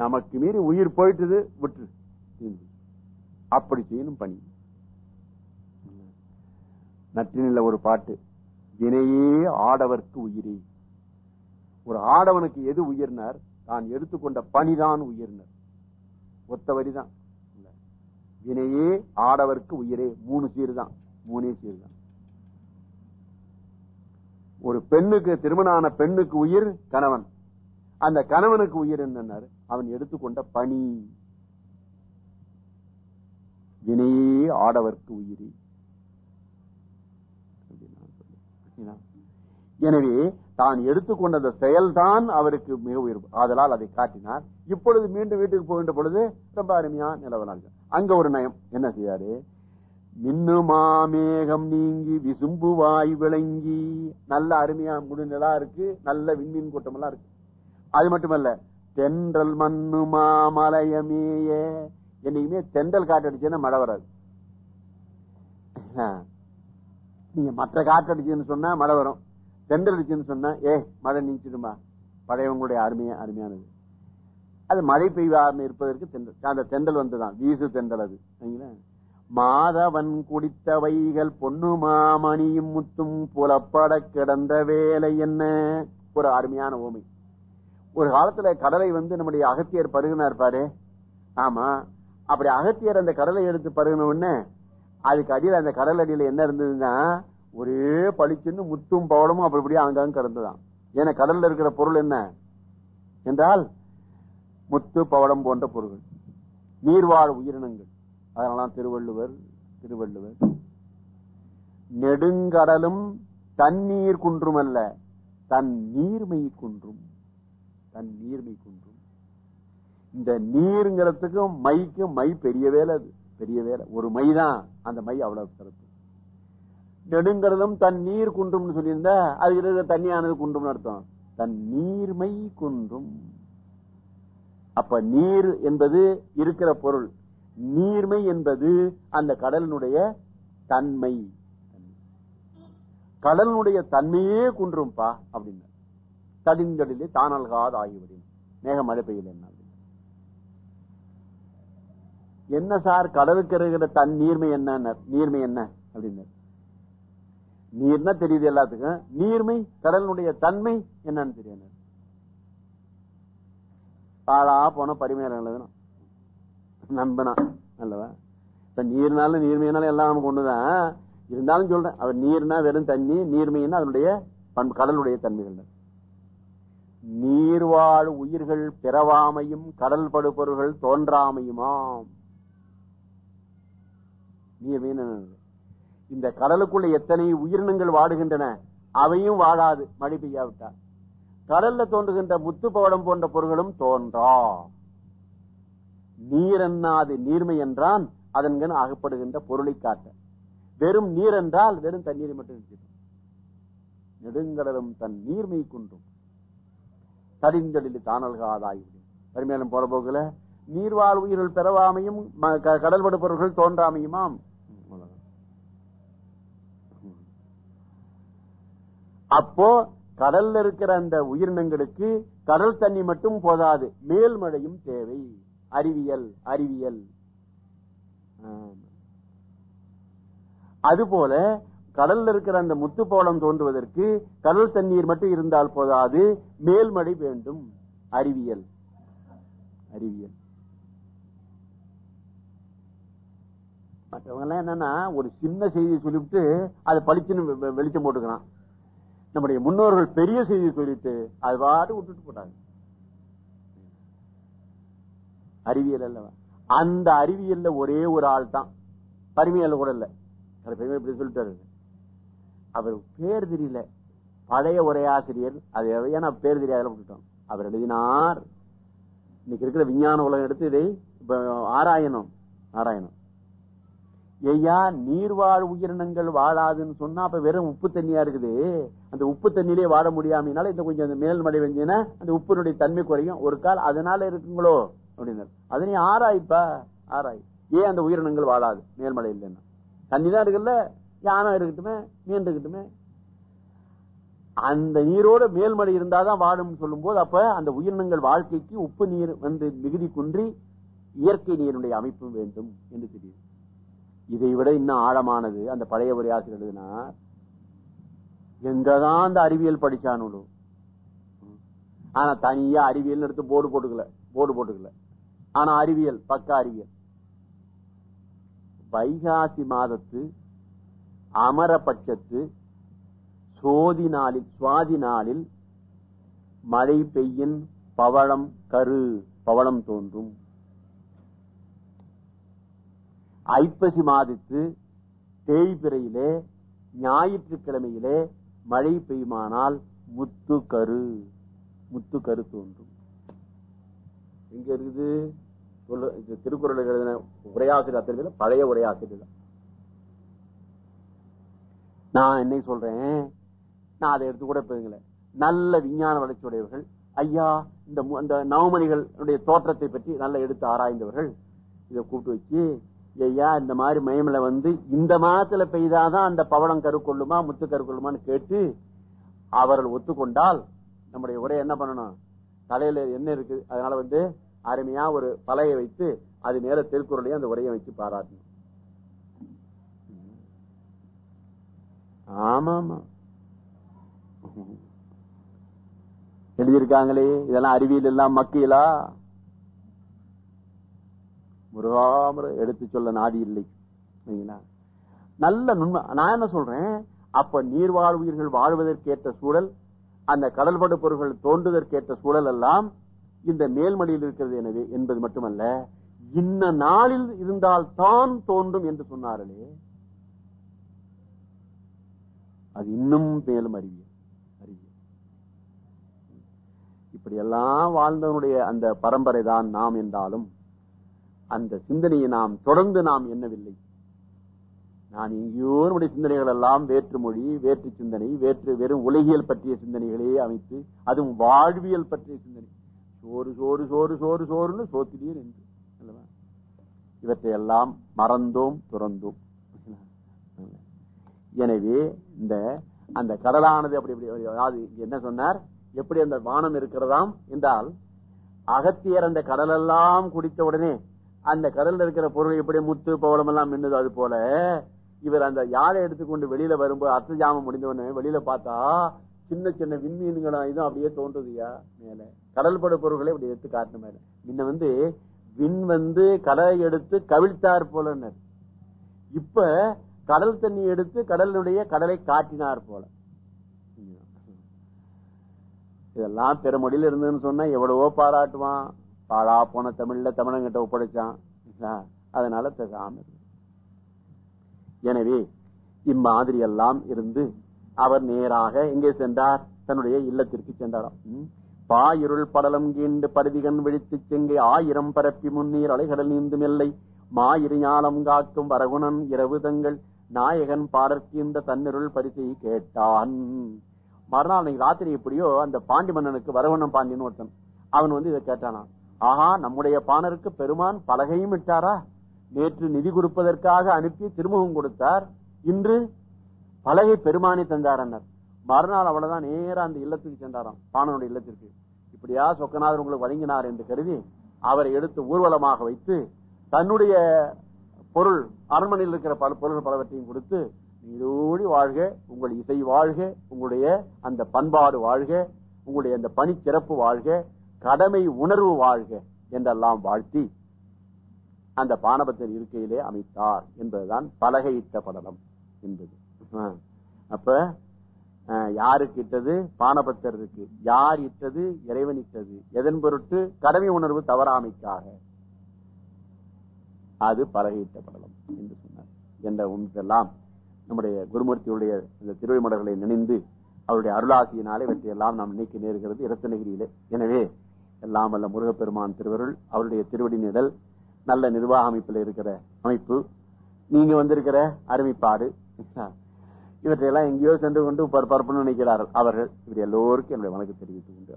நமக்கு மீறி உயிர் போயிட்டது விட்டு அப்படி செய்யணும் பணி. நற்றினில ஒரு பாட்டு வினையே ஆடவர்க்கு உயிரே. ஒரு ஆடவனுக்கு எது உயர்னார் தான் எடுத்துக்கொண்ட பணிதான் உயர்னர். ஒத்த வரிதான். வினையே ஆடவர்க்கு உயிரே மூணு சீர் தான் மூணே சீர் தான் ஒரு பெண்ணுக்கு திருமணான பெண்ணுக்கு உயிர் கணவன். அந்த கணவனுக்கு உயிர் என்னன்னாரு? அவன் எடுத்துக்கொண்ட பணி. வினையே ஆடவர்க்கு உயிரி. எனவே தான் எடுத்துக்கொண்ட அந்த செயல்தான் அவருக்கு மிக உயர்வு ஆதலால் அதை காட்டினார். இப்பொழுது மீண்டும் வீட்டுக்கு போகின்ற பொழுது ரொம்ப அருமையா நிலவனாங்க அங்க ஒரு நயம். என்ன செய்யாரு? மின்னுமாமேகம் நீங்கி விசும்புவாய் விளங்கி. நல்ல அருமையா முடிநிலா இருக்கு. நல்ல விண்மீன் கூட்டம் எல்லாம் இருக்கு. அது மட்டுமல்ல தென்றல் மண்ணு மாமலையமேய என்னைக்குமே தென்றல் காட்டு அடிச்சுன்னா மழை வராது. நீங்க மற்ற காற்று அடிச்சுன்னு சொன்னா மழை வரும். தென்றல் அடிச்சுன்னு சொன்னா ஏ மழை நீச்சிடுமா பழையவங்களுடைய அருமையா அருமையானது. அது மழை பெய்வார்னு இருப்பதற்கு தென்றல் அந்த தென்றல் வந்துதான். வீசு தென்றல் அது. சரிங்களா? மாதவன் குடித்த வைகள் பொண்ணு மாமணியும் முத்தும் புலப்பட கிடந்த வேலை என்ன? ஒரு அருமையான ஓமை. ஒரு காலத்துல கடலை வந்து நம்முடைய அகத்தியர் பருகுனா இருப்பாரு ஆமா. அப்படி அகத்தியர் அந்த கடலை எடுத்து பருகின உடனே அதுக்கு அடியில் அந்த கடல் அடியில் என்ன இருந்ததுன்னா ஒரே பளிச்சுன்னு முத்தும் பவளமும் அப்படி இப்படியே அங்கங்க கிடந்துதான் ஏன்னா கடல்ல இருக்கிற பொருள் என்ன? என்றால் முத்து பவளம் போன்ற பொருள்கள். நீர்வாழ் உயிரினங்கள். அதனால திருவள்ளுவர் திருவள்ளுவர். நெடுங்கடலும் தண்ணீர் குன்றும் அல்ல தன் நீர்மை குன்றும். தன் நீர்மை குன்றும் இந்த நீருங்கிறதுக்கும் மைக்கும் மை பெரிய வேலை அது பெரிய வேலை. ஒரு மை தான் அந்த மை அவ்வளவு சிறப்பு. நெடுங்கிறதும் தன் நீர் குன்றும்னு சொல்லியிருந்தா அது இருக்கிற தண்ணியானது குன்றும்னு அர்த்தம். தன் நீர்மை குன்றும். அப்ப நீர் என்பது இருக்கிற பொருள். நீர்மை என்பது அந்த கடலினுடைய தன்மை. கடலினுடைய தன்மையே குன்றும்பா அப்படின்னு. தடிந்தடிலே தானல்காது ஆகிவிடும். மேக மழை பெய்யல என்ன என்ன சார் கடலுக்கு இருக்கிற தன் நீர்மை என்ன? நீர்மை என்ன? அப்படின்னு நீர்னா தெரியுது எல்லாத்துக்கும். நீர்மை கடலினுடைய தன்மை என்னன்னு தெரியாது. பாழா போன பரிமையில எழுதணும் நம்பனா அல்லவா இப்ப நீர்னாலும் நீர்மையினாலும் எல்லாம் நமக்கு ஒண்ணுதான் இருந்தாலும் சொல்றேன் அவர் நீர்னா வெறும் தண்ணி நீர்மைன்னா அதனுடைய பண்பு கடலுடைய தன்மைகள். நீர்வாழ் உயிர்கள் பிறவாமையும் கடல் படுபொருள்கள் தோன்றாமையுமாம். இந்த கடலுக்குள்ள எத்தனை உயிரினங்கள் வாடுகின்றன அவையும் வாழாது மழை பெய்யாவிட்டால். கடல்ல தோன்றுகின்ற முத்து பவடம் போன்ற பொருள்களும் தோன்றா. நீர் என்னாது நீர்மை என்றான் அதன்கண் அகப்படுகின்ற பொருளை காட்ட. வெறும் நீர் என்றால் வெறும் தண்ணீரை மட்டும் நெடுங்கடலும் தன் நீர்மை குன்றும் தடிந்தடில் தானல்காதாய்விடும் பரிமேலும் போற போக்குல நீர்வாழ் உயிர்கள் பெறவாமையும் ம- க- கடல்படு பொருள்கள் தோன்றாமையுமாம்? அப்போ கடல்ல இருக்கிற அந்த உயிரினங்களுக்கு கடல் தண்ணி மட்டும் போதாது. மேல்மழையும் தேவை. அறிவியல் அறிவியல். அதுபோல கடல்ல இருக்கிற அந்த முத்துப்போளம் தோன்றுவதற்கு கடல் தண்ணீர் மட்டும் இருந்தால் போதாது மேல்மழை வேண்டும். அறிவியல். அறிவியல். மற்றவங்க எல்லாம் என்னன்னா ஒரு சின்ன செய்தியை சொல்லிவிட்டு அதை பளிச்சுன்னு வெளிச்சம் போட்டுக்கிறான். நம்முடைய முன்னோர்கள் பெரிய செய்தியை சொல்லிட்டு அது பாட்டு விட்டுட்டு போட்டாங்க. அறிவியல் அல்லவா? அந்த அறிவியல்ல ஒரே ஒரு ஆள் தான் பரிமையல்ல கூட இல்லை. பெருமை இப்படி சொல்லிட்டாரு. அவர் பேர் தெரியல. பழைய உரையாசிரியர் அது ஏன்னா பேர் தெரியாத விட்டுட்டோம். அவர் எழுதினார். இன்னைக்கு இருக்கிற விஞ்ஞான உலகம் எடுத்து இதை ஆராயணம் ஆராயணும். ஆராயணும். ஐயா நீர்வாழ் உயிரினங்கள் வாழாதுன்னு சொன்னா அப்ப வெறும் உப்பு தண்ணியா இருக்குது. அந்த உப்பு தண்ணியிலே வாழ முடியாமனால இந்த கொஞ்சம் அந்த மேல் மழை வெஞ்சினா அந்த உப்பினுடைய தன்மை குறையும். ஒரு கால் அதனால இருக்குங்களோ? அப்படின்னாரு. அதனை ஆராய்ப்பா. ஆராய். ஏன் அந்த உயிரினங்கள் வாழாது? மேல்மலை இல்லைன்னா. தண்ணி தான் இருக்குல்ல? யானை இருக்கட்டுமே மீன் இருக்கட்டுமே அந்த நீரோட மேல்மடை இருந்தாதான் வாழும் சொல்லும் போது அப்ப அந்த உயிரினங்கள் வாழ்க்கைக்கு உப்பு நீர் வந்து மிகுதி குன்றி இயற்கை நீருடைய அமைப்பு வேண்டும் என்று தெரியுது. இதை விட இன்னும் ஆழமானது அந்த பழைய உரையாசிரியர் எழுதுனா எங்கதான் அந்த அறிவியல் படிச்சானோ ஆனா தனியா அறிவியல் எடுத்து போர்டு போட்டுக்கல போர்டு போட்டுக்கல. ஆனா அறிவியல் பக்க அறிவியல். வைகாசி மாதத்து அமரபட்சத்து சோதி நாளில் சுவாதி நாளில் மழை பெய்யின் பவளம் கரு பவளம் தோன்றும். ஐப்பசி மாதத்து தேய்பிறையிலே ஞாயிற்றுக்கிழமையிலே மழை பெய்யுமானால் முத்து கரு முத்து கரு தோன்றும். எங்க இருக்குது? திருக்குறள் எழுதின உரையாசிரியர் அத்தனை பழைய உரையாசிரியர் தான் நான் என்ன சொல்றேன்? நான் அதை எடுத்து கூட போயுங்கள நல்ல விஞ்ஞான வளர்ச்சி உடையவர்கள் ஐயா இந்த அந்த நவமணிகளுடைய தோற்றத்தை பற்றி நல்லா எடுத்து ஆராய்ந்தவர்கள். இதை கூப்பிட்டு வச்சு ஐயா இந்த மாதிரி மயமில வந்து இந்த மாதத்துல பெய்தாதான் அந்த பவளம் கருக்கொள்ளுமா முத்து கருக்கொள்ளுமான்னு கேட்டு அவர்கள் ஒத்துக்கொண்டால் நம்முடைய உரை என்ன பண்ணணும்? தலையில என்ன இருக்கு அதனால வந்து அருமையா ஒரு பலையை வைத்து அது மேல திருக்குறளையும் அந்த உரையை வச்சு பாராட்டணும். ஆமாமா. எழுதியிருக்காங்களே இதெல்லாம் அறிவியல் எல்லாம் மக்கியலா? முருகாமர எடுத்து சொல்ல நாதி இல்லை நல்ல நுண்மை. நான் என்ன சொல்றேன்? அப்ப நீர்வாழ் உயிர்கள் வாழ்வதற்கேற்ற சூழல் அந்த கடல்படு பொருள்கள் தோன்றுவதற்கேற்ற சூழல் எல்லாம் இந்த மேல்மலையில் இருக்கிறது எனவே என்பது மட்டுமல்ல இன்ன நாளில் இருந்தால் தான் தோன்றும் என்று சொன்னார்களே அது இன்னும் மேலும் அறிவியல் அறிவியல் இப்படியெல்லாம் வாழ்ந்தவனுடைய அந்த பரம்பரை தான் நாம் என்றாலும் அந்த சிந்தனையை நாம் தொடர்ந்து நாம் எண்ணவில்லை. நான் எங்கேயோ நம்முடைய சிந்தனைகள் எல்லாம் வேற்று மொழி வேற்று சிந்தனை வேற்று வெறும் உலகியல் பற்றிய சிந்தனைகளே அமைத்து அதுவும் வாழ்வியல் பற்றிய சிந்தனை. சோறு சோறு சோறு சோறு சோறுன்னு சோத்திலேயே நின்று இவற்றை இவற்றையெல்லாம் மறந்தோம் துறந்தோம். எனவே இந்த அந்த கடலானது அப்படி இப்படி அதாவது என்ன சொன்னார்? எப்படி அந்த வானம் இருக்கிறதாம் என்றால் அகத்தியர் அந்த கடலெல்லாம் குடித்த உடனே அந்த கடல்ல இருக்கிற பொருள் எப்படி முத்து பவளம் எல்லாம் மின்னுது அது போல இவர் அந்த யாழை எடுத்துக்கொண்டு வெளியில வரும்போது அர்த்த ஜாமம் முடிந்தவனே வெளியில பார்த்தா சின்ன சின்ன விண்மீன்களும் இதுவும் அப்படியே தோன்றுதுயா மேல. கடல் படு பொருள்களை அப்படி எடுத்து காட்டின மேல முன்ன வந்து விண் வந்து கடலை எடுத்து கவிழ்த்தார் போலன்னு இப்ப கடல் தண்ணி எடுத்து கடலுடைய கடலை காட்டினார் போல. இதெல்லாம் பிறமொழியில இருந்ததுன்னு சொன்னா எவ்வளவோ பாராட்டுவான். பாழா போன தமிழ்ல தமிழங்கிட்ட ஒப்படைச்சான். அதனால தகாம எனவே இம்மாதிரி எல்லாம் இருந்து அவர் நேராக எங்கே சென்றார்? தன்னுடைய இல்லத்திற்கு சென்றாராம். பாயிருள் படலம் கீண்டு பருதிகன் விழித்து செங்கை ஆயிரம் பரப்பி முன்னீர் அலைகடல் நீந்தும் இல்லை. மாயிரு ஞானம் காக்கும் வரகுணன் இரவு தங்கள் நாயகன் பாடற்கு இந்த தன்னிருள் பரிசை கேட்டான். மறுநாள் அன்னைக்கு ராத்திரி எப்படியோ அந்த பாண்டி மன்னனுக்கு வரவண்ணம் பாண்டியன் ஒருத்தன் அவன் வந்து இதை கேட்டானா ஆஹா நம்முடைய பாணருக்கு பெருமான் பலகையும் இட்டாரா? நேற்று நிதி கொடுப்பதற்காக அனுப்பி திருமுகம் கொடுத்தார். இன்று பலகை பெருமானை தந்தாரன்னர் மறுநாள் அவ்வளவுதான் நேரம் அந்த இல்லத்துக்கு சென்றாராம் பாணனுடைய இல்லத்திற்கு. இப்படியா சொக்கநாதர் உங்களுக்கு வழங்கினார் என்று கருதி அவரை எடுத்து ஊர்வலமாக வைத்து தன்னுடைய பொருள் அரண்மனையில் இருக்கிற பல பொருள்கள் பலவற்றையும் கொடுத்து நீரோடி வாழ்க உங்கள் இசை வாழ்க உங்களுடைய அந்த பண்பாடு வாழ்க உங்களுடைய அந்த பணி சிறப்பு வாழ்க கடமை உணர்வு வாழ்க என்றெல்லாம் வாழ்த்தி அந்த பானபத்தர் இருக்கையிலே அமைத்தார் என்பதுதான் பலகையிட்ட படலம் என்பது. அப்ப யாருக்கு இட்டது? பானபத்தர் இருக்கு யார் இட்டது? இறைவன் இட்டது. எதன் பொருட்டு? கடமை உணர்வு தவறாமைக்காக. அது பலகையிட்ட படலம் என்று சொன்னார். என்ற உண்மையெல்லாம் நம்முடைய குருமூர்த்தியுடைய இந்த திருவிமடர்களை நினைந்து அவருடைய அருளாசியினாலே இவற்றையெல்லாம் நாம் நீக்க நேருகிறது இரத்தனகிரியிலே. எனவே எல்லாம் வல்ல முருகப்பெருமான் திருவருள் அவருடைய திருவடி நிழல் நல்ல நிர்வாக அமைப்பில் இருக்கிற அமைப்பு நீங்க வந்திருக்கிற அருமைப்பாடு இவற்றையெல்லாம் எங்கேயோ சென்று கொண்டு பரப்புன்னு நினைக்கிறார்கள். அவர்கள் இப்படி எல்லோருக்கும் என்னுடைய வணக்கம் தெரிவித்துக் கொண்டு